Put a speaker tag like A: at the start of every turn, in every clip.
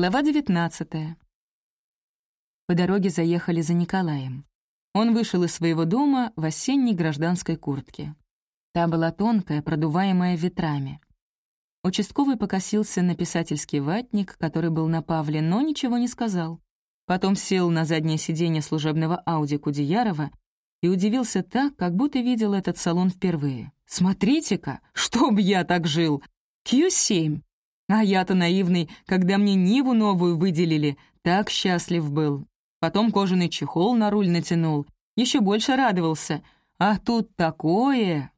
A: Глава 19. По дороге заехали за Николаем. Он вышел из своего дома в осенней гражданской куртке. Та была тонкая, продуваемая ветрами. Участковый покосился на писательский ватник, который был на Павле, но ничего не сказал. Потом сел на заднее сиденье служебного Ауди Кудеярова и удивился так, как будто видел этот салон впервые. «Смотрите-ка, чтоб я так жил! Q7! А я-то наивный, когда мне Ниву новую выделили, так счастлив был. Потом кожаный чехол на руль натянул, еще больше радовался. А тут такое!»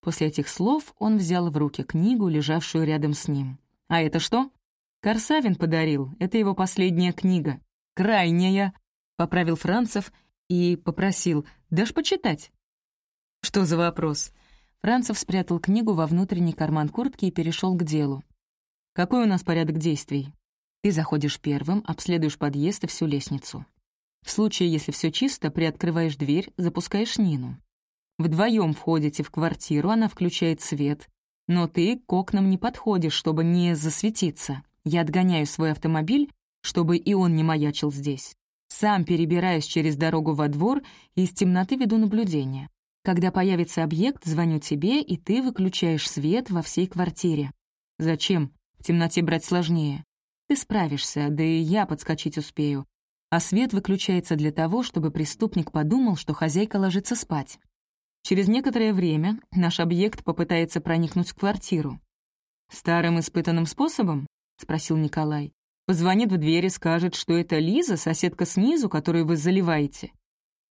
A: После этих слов он взял в руки книгу, лежавшую рядом с ним. «А это что?» «Корсавин подарил, это его последняя книга. Крайняя!» — поправил Францев и попросил. «Дашь почитать?» «Что за вопрос?» Францев спрятал книгу во внутренний карман куртки и перешел к делу. Какой у нас порядок действий? Ты заходишь первым, обследуешь подъезд и всю лестницу. В случае, если все чисто, приоткрываешь дверь, запускаешь Нину. Вдвоем входите в квартиру, она включает свет, но ты к окнам не подходишь, чтобы не засветиться. Я отгоняю свой автомобиль, чтобы и он не маячил здесь. Сам перебираюсь через дорогу во двор и из темноты веду наблюдение. Когда появится объект, звоню тебе, и ты выключаешь свет во всей квартире. Зачем? Темноте брать сложнее. Ты справишься, да и я подскочить успею. А свет выключается для того, чтобы преступник подумал, что хозяйка ложится спать. Через некоторое время наш объект попытается проникнуть в квартиру. «Старым испытанным способом?» — спросил Николай. «Позвонит в дверь и скажет, что это Лиза, соседка снизу, которую вы заливаете».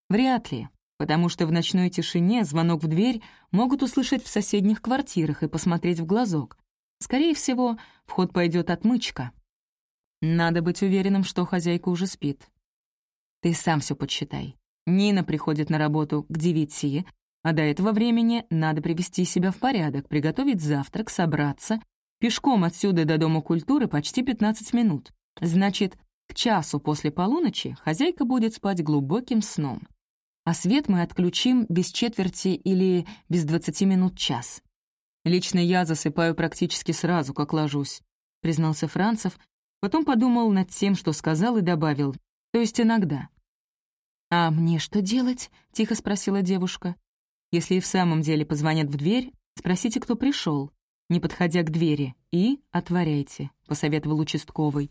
A: «Вряд ли, потому что в ночной тишине звонок в дверь могут услышать в соседних квартирах и посмотреть в глазок. Скорее всего, в ход пойдет отмычка. Надо быть уверенным, что хозяйка уже спит. Ты сам все подсчитай. Нина приходит на работу к девяти, а до этого времени надо привести себя в порядок, приготовить завтрак, собраться. Пешком отсюда до Дома культуры почти 15 минут. Значит, к часу после полуночи хозяйка будет спать глубоким сном. А свет мы отключим без четверти или без 20 минут час. Лично я засыпаю практически сразу, как ложусь», — признался Францев, потом подумал над тем, что сказал, и добавил, «то есть иногда». «А мне что делать?» — тихо спросила девушка. «Если и в самом деле позвонят в дверь, спросите, кто пришел, не подходя к двери, и отворяйте», — посоветовал участковый.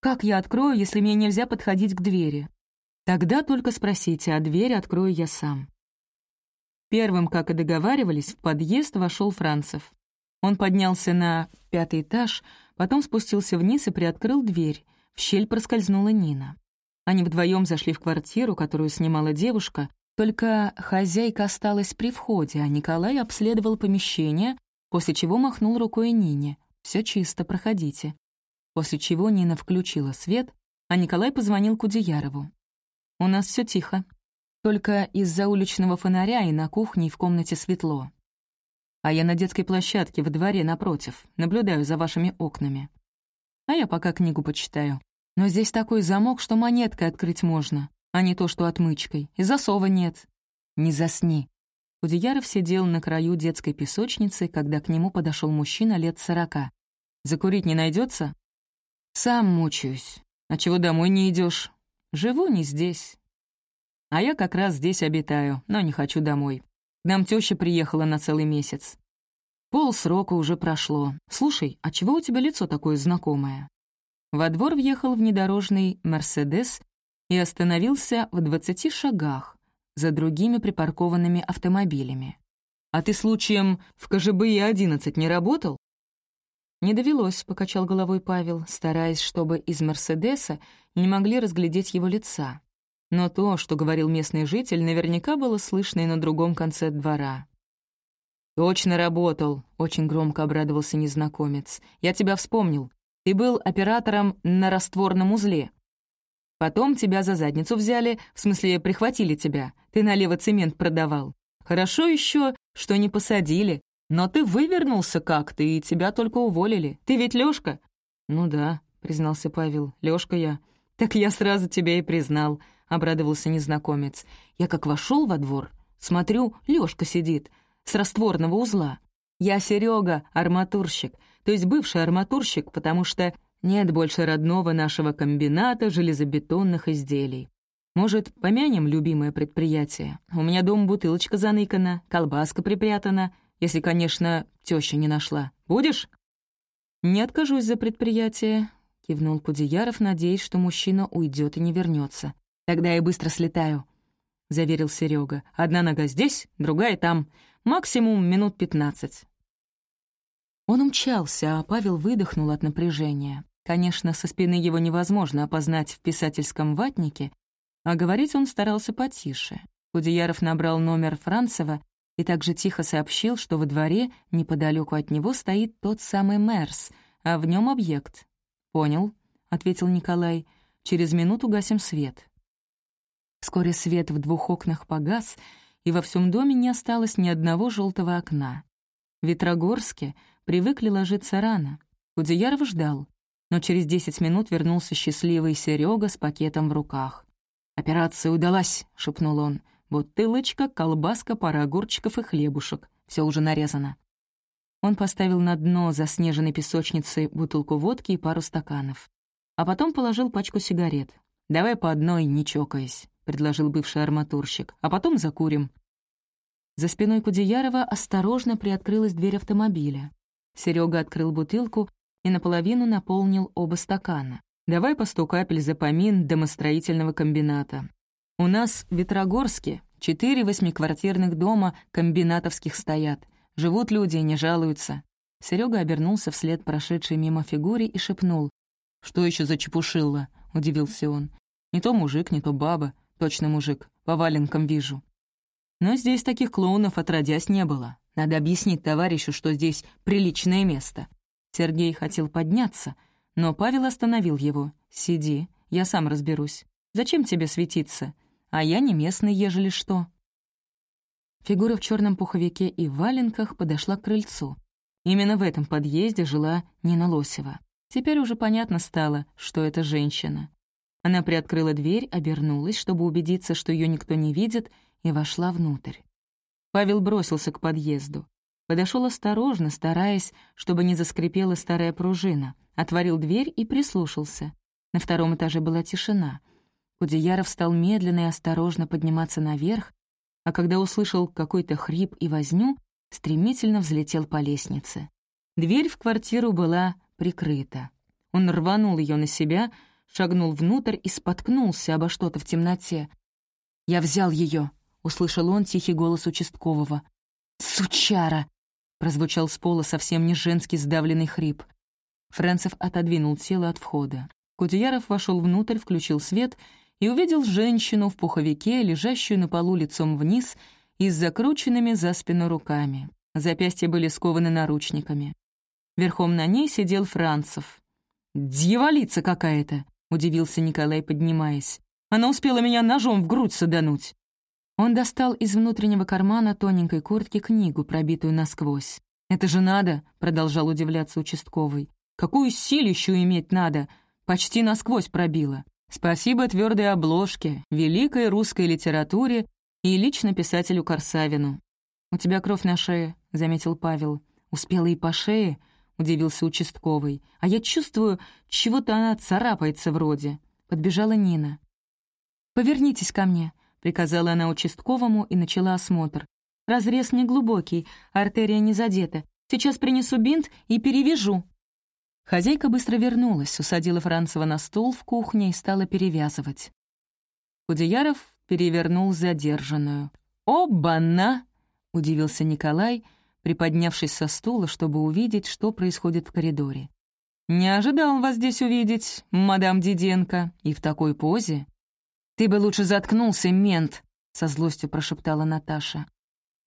A: «Как я открою, если мне нельзя подходить к двери?» «Тогда только спросите, а дверь открою я сам». Первым, как и договаривались, в подъезд вошел Францев. Он поднялся на пятый этаж, потом спустился вниз и приоткрыл дверь. В щель проскользнула Нина. Они вдвоем зашли в квартиру, которую снимала девушка, только хозяйка осталась при входе, а Николай обследовал помещение, после чего махнул рукой Нине. Все чисто, проходите». После чего Нина включила свет, а Николай позвонил Кудеярову. «У нас все тихо. Только из-за уличного фонаря и на кухне и в комнате светло. А я на детской площадке в дворе напротив, наблюдаю за вашими окнами. А я пока книгу почитаю. Но здесь такой замок, что монеткой открыть можно, а не то, что отмычкой. И засова нет. Не засни. Кудеяров сидел на краю детской песочницы, когда к нему подошел мужчина лет сорока. «Закурить не найдется? «Сам мучаюсь. А чего домой не идешь? Живу не здесь. А я как раз здесь обитаю, но не хочу домой. К нам теща приехала на целый месяц. Пол срока уже прошло. Слушай, а чего у тебя лицо такое знакомое? Во двор въехал внедорожный «Мерседес» и остановился в двадцати шагах за другими припаркованными автомобилями. «А ты случаем в КЖБ-11 не работал?» «Не довелось», — покачал головой Павел, стараясь, чтобы из «Мерседеса» не могли разглядеть его лица. Но то, что говорил местный житель, наверняка было слышно и на другом конце двора. «Точно работал», — очень громко обрадовался незнакомец. «Я тебя вспомнил. Ты был оператором на растворном узле. Потом тебя за задницу взяли, в смысле, прихватили тебя. Ты налево цемент продавал. Хорошо еще, что не посадили. Но ты вывернулся как-то, и тебя только уволили. Ты ведь Лёшка?» «Ну да», — признался Павел. «Лёшка я». «Так я сразу тебя и признал», — обрадовался незнакомец. «Я как вошел во двор, смотрю, Лёшка сидит, с растворного узла. Я Серега, арматурщик, то есть бывший арматурщик, потому что Нет больше родного нашего комбината железобетонных изделий. Может, помянем любимое предприятие? У меня дом бутылочка заныкана, колбаска припрятана, если, конечно, теща не нашла. Будешь?» «Не откажусь за предприятие», — кивнул Кудеяров, надеясь, что мужчина уйдет и не вернется. «Тогда я быстро слетаю», — заверил Серега. «Одна нога здесь, другая там. Максимум минут пятнадцать». Он умчался, а Павел выдохнул от напряжения. Конечно, со спины его невозможно опознать в писательском ватнике, а говорить он старался потише. Кудеяров набрал номер Францева и также тихо сообщил, что во дворе неподалеку от него стоит тот самый Мерс, а в нем объект. «Понял», — ответил Николай. «Через минуту гасим свет». Вскоре свет в двух окнах погас, и во всем доме не осталось ни одного желтого окна. В Ветрогорске привыкли ложиться рано. Кудеяров ждал, но через десять минут вернулся счастливый Серега с пакетом в руках. «Операция удалась», — шепнул он. «Бутылочка, колбаска, пара огурчиков и хлебушек. Все уже нарезано». Он поставил на дно заснеженной песочницы бутылку водки и пару стаканов. А потом положил пачку сигарет. «Давай по одной, не чокаясь», — предложил бывший арматурщик. «А потом закурим». За спиной Кудеярова осторожно приоткрылась дверь автомобиля. Серега открыл бутылку и наполовину наполнил оба стакана. «Давай по сто капель за помин домостроительного комбината. У нас в Ветрогорске четыре восьмиквартирных дома комбинатовских стоят. Живут люди, не жалуются». Серега обернулся вслед прошедшей мимо фигуре и шепнул. «Что еще за чепушило?» — удивился он. «Не то мужик, не то баба. Точно мужик. По валенкам вижу». Но здесь таких клоунов отродясь не было. Надо объяснить товарищу, что здесь приличное место. Сергей хотел подняться, но Павел остановил его. «Сиди, я сам разберусь. Зачем тебе светиться? А я не местный, ежели что». Фигура в черном пуховике и валенках подошла к крыльцу. Именно в этом подъезде жила Нина Лосева. Теперь уже понятно стало, что это женщина. Она приоткрыла дверь, обернулась, чтобы убедиться, что ее никто не видит, и вошла внутрь. Павел бросился к подъезду. Подошел осторожно, стараясь, чтобы не заскрипела старая пружина. Отворил дверь и прислушался. На втором этаже была тишина. Кудеяров стал медленно и осторожно подниматься наверх, а когда услышал какой-то хрип и возню, стремительно взлетел по лестнице. Дверь в квартиру была прикрыта. Он рванул ее на себя, шагнул внутрь и споткнулся обо что-то в темноте. «Я взял ее, услышал он тихий голос участкового. «Сучара!» — прозвучал с пола совсем не женский сдавленный хрип. Фрэнцев отодвинул тело от входа. Кудеяров вошел внутрь, включил свет и увидел женщину в пуховике, лежащую на полу лицом вниз и с закрученными за спину руками. Запястья были скованы наручниками. Верхом на ней сидел Францев. «Дьяволица какая-то!» — удивился Николай, поднимаясь. «Она успела меня ножом в грудь садануть!» Он достал из внутреннего кармана тоненькой куртки книгу, пробитую насквозь. «Это же надо!» — продолжал удивляться участковый. «Какую силищу иметь надо! Почти насквозь пробила!» Спасибо твердой обложке, великой русской литературе и лично писателю Корсавину. «У тебя кровь на шее», — заметил Павел. «Успела и по шее», — удивился участковый. «А я чувствую, чего-то она царапается вроде». Подбежала Нина. «Повернитесь ко мне», — приказала она участковому и начала осмотр. «Разрез неглубокий, артерия не задета. Сейчас принесу бинт и перевяжу». Хозяйка быстро вернулась, усадила Францева на стул в кухне и стала перевязывать. Кудеяров перевернул задержанную. «Оба-на!» — удивился Николай, приподнявшись со стула, чтобы увидеть, что происходит в коридоре. «Не ожидал вас здесь увидеть, мадам Диденко, и в такой позе». «Ты бы лучше заткнулся, мент!» — со злостью прошептала Наташа.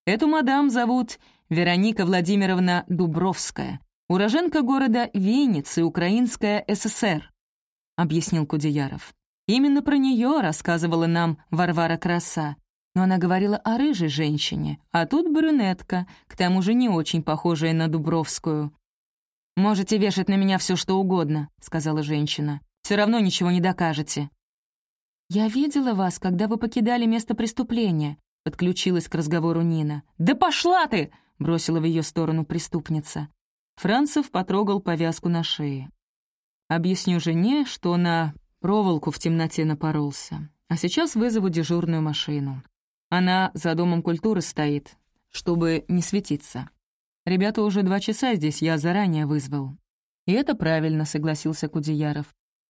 A: «Эту мадам зовут Вероника Владимировна Дубровская, уроженка города Винницы, Украинская ССР», — объяснил Кудеяров. «Именно про нее рассказывала нам Варвара Краса, но она говорила о рыжей женщине, а тут брюнетка, к тому же не очень похожая на Дубровскую». «Можете вешать на меня все, что угодно», — сказала женщина. «Все равно ничего не докажете». «Я видела вас, когда вы покидали место преступления», — подключилась к разговору Нина. «Да пошла ты!» — бросила в ее сторону преступница. Францев потрогал повязку на шее. Объясню жене, что на проволоку в темноте напоролся. А сейчас вызову дежурную машину. Она за Домом культуры стоит, чтобы не светиться. Ребята уже два часа здесь, я заранее вызвал. И это правильно, согласился Кудеяров.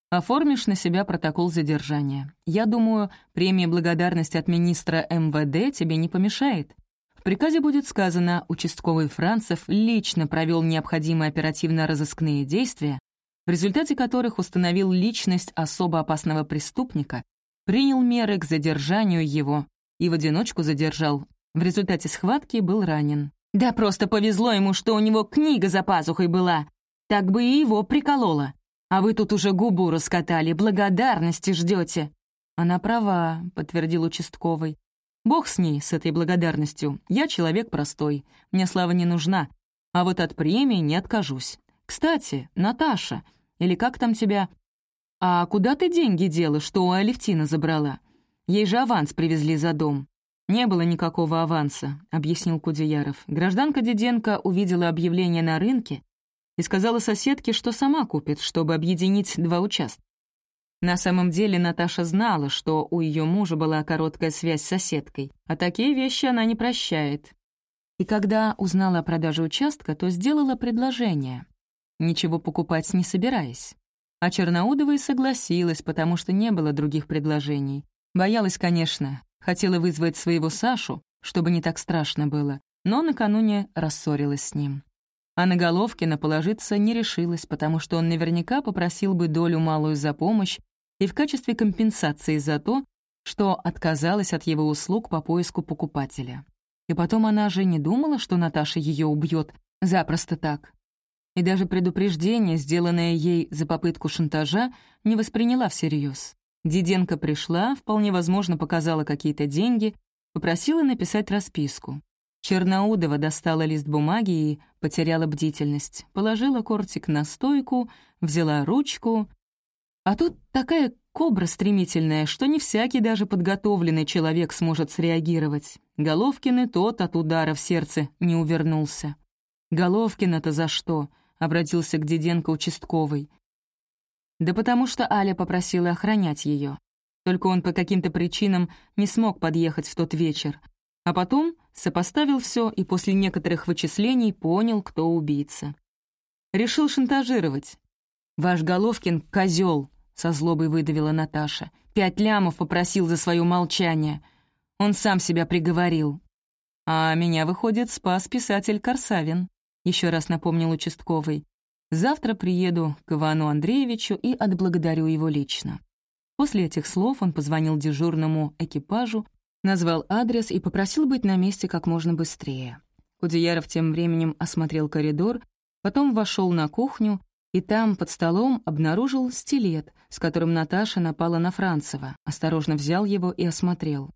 A: Оформишь на себя протокол задержания. Я думаю, премия благодарности от министра МВД тебе не помешает. В приказе будет сказано, участковый Францев лично провел необходимые оперативно-розыскные действия, в результате которых установил личность особо опасного преступника, принял меры к задержанию его и в одиночку задержал. В результате схватки был ранен. Да просто повезло ему, что у него книга за пазухой была. Так бы и его прикололо. А вы тут уже губу раскатали, благодарности ждете. Она права, подтвердил участковый. Бог с ней, с этой благодарностью. Я человек простой, мне слава не нужна. А вот от премии не откажусь. Кстати, Наташа, или как там тебя? А куда ты деньги дела, что у Алевтина забрала? Ей же аванс привезли за дом. «Не было никакого аванса», — объяснил Кудеяров. Гражданка Диденко увидела объявление на рынке и сказала соседке, что сама купит, чтобы объединить два участка. На самом деле Наташа знала, что у ее мужа была короткая связь с соседкой, а такие вещи она не прощает. И когда узнала о продаже участка, то сделала предложение, ничего покупать не собираясь. А Черноудова и согласилась, потому что не было других предложений. Боялась, конечно, хотела вызвать своего Сашу, чтобы не так страшно было, но накануне рассорилась с ним а на Головкина положиться не решилась, потому что он наверняка попросил бы долю малую за помощь и в качестве компенсации за то, что отказалась от его услуг по поиску покупателя. И потом она же не думала, что Наташа ее убьет запросто так. И даже предупреждение, сделанное ей за попытку шантажа, не восприняла всерьез. Диденко пришла, вполне возможно, показала какие-то деньги, попросила написать расписку. Черноудова достала лист бумаги и потеряла бдительность. Положила кортик на стойку, взяла ручку. А тут такая кобра стремительная, что не всякий даже подготовленный человек сможет среагировать. Головкин и тот от удара в сердце не увернулся. «Головкина-то за что?» — обратился к Диденко участковый. «Да потому что Аля попросила охранять ее. Только он по каким-то причинам не смог подъехать в тот вечер. А потом сопоставил все и после некоторых вычислений понял, кто убийца. Решил шантажировать. «Ваш Головкин — козел, со злобой выдавила Наташа. «Пять лямов попросил за свое молчание. Он сам себя приговорил». «А меня, выходит, спас писатель Корсавин», — еще раз напомнил участковый. «Завтра приеду к Ивану Андреевичу и отблагодарю его лично». После этих слов он позвонил дежурному экипажу Назвал адрес и попросил быть на месте как можно быстрее. Кудеяров тем временем осмотрел коридор, потом вошел на кухню и там, под столом, обнаружил стилет, с которым Наташа напала на Францева, осторожно взял его и осмотрел.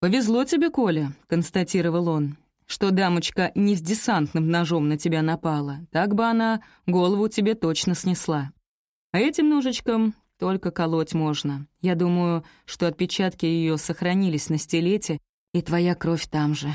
A: «Повезло тебе, Коля», — констатировал он, «что дамочка не с десантным ножом на тебя напала, так бы она голову тебе точно снесла. А этим ножичком только колоть можно. Я думаю, что отпечатки ее сохранились на стилете, и твоя кровь там же.